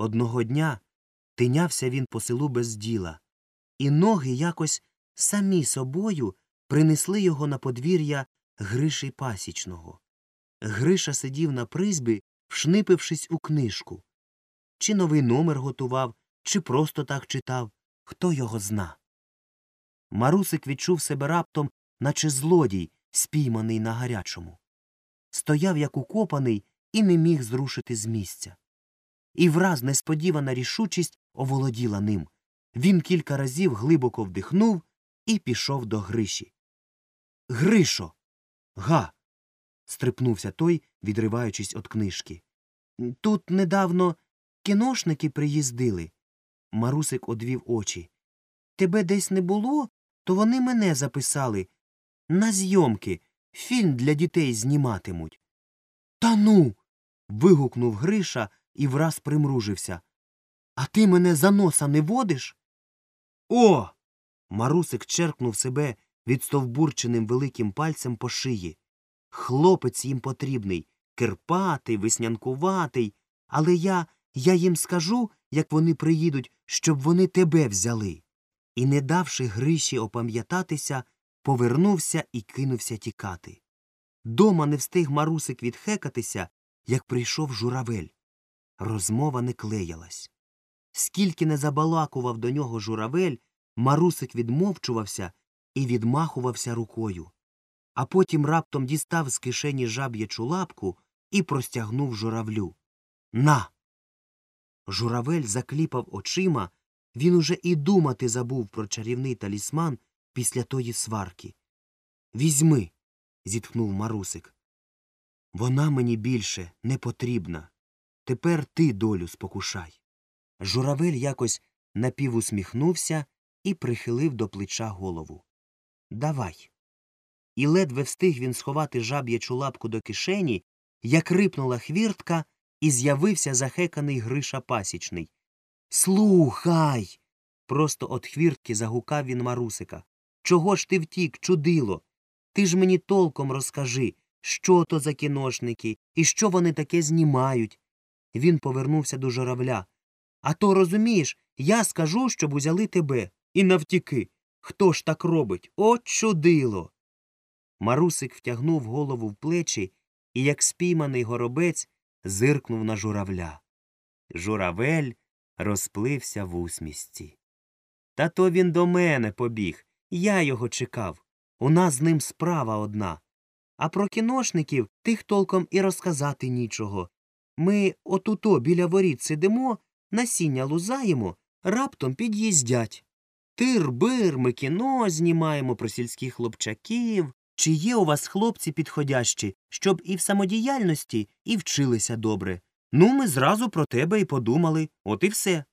Одного дня тинявся він по селу без діла, і ноги якось самі собою принесли його на подвір'я Гриші Пасічного. Гриша сидів на призбі, вшнипившись у книжку. Чи новий номер готував, чи просто так читав, хто його зна. Марусик відчув себе раптом, наче злодій, спійманий на гарячому. Стояв як укопаний і не міг зрушити з місця. І враз несподівана рішучість оволоділа ним. Він кілька разів глибоко вдихнув і пішов до Гриші. Гришо. Га. стрипнувся той, відриваючись від книжки. Тут недавно кіношники приїздили. Марусик одвів очі. Тебе десь не було, то вони мене записали. На зйомки. Фільм для дітей зніматимуть. Та ну. вигукнув Гриша і враз примружився. А ти мене за носа не водиш? О. Марусик черкнув себе відстовбурченим великим пальцем по шиї. Хлопець їм потрібний, кирпатий, веснянкуватий, але я, я їм скажу, як вони приїдуть, щоб вони тебе взяли. І, не давши Гриші опам'ятатися, повернувся і кинувся тікати. Дома не встиг Марусик відхекатися, як прийшов журавель. Розмова не клеялась. Скільки не забалакував до нього журавель, Марусик відмовчувався і відмахувався рукою, а потім раптом дістав з кишені жаб'ячу лапку і простягнув журавлю. На. Журавель закліпав очима, він уже і думати забув про чарівний талісман після тої сварки. Візьми. зітхнув Марусик. Вона мені більше не потрібна. Тепер ти долю спокушай. Журавель якось напівусміхнувся і прихилив до плеча голову. Давай. І ледве встиг він сховати жаб'ячу лапку до кишені, як рипнула хвіртка, і з'явився захеканий Гриша пасічний. Слухай. Просто от хвіртки загукав він Марусика. Чого ж ти втік, чудило? Ти ж мені толком розкажи, що то за кіношники і що вони таке знімають. Він повернувся до журавля. А то, розумієш, я скажу, щоб узяли тебе. І навтіки. Хто ж так робить? От чудило. Марусик втягнув голову в плечі і, як спійманий горобець, зиркнув на журавля. Журавель розплився в усмісті. Та то він до мене побіг. Я його чекав. У нас з ним справа одна. А про кіношників тих толком і розказати нічого. Ми отуто біля воріт сидимо, насіння лузаємо, раптом під'їздять. Тир-бир, ми кіно знімаємо про сільських хлопчаків. Чи є у вас хлопці підходящі, щоб і в самодіяльності, і вчилися добре? Ну, ми зразу про тебе і подумали, от і все.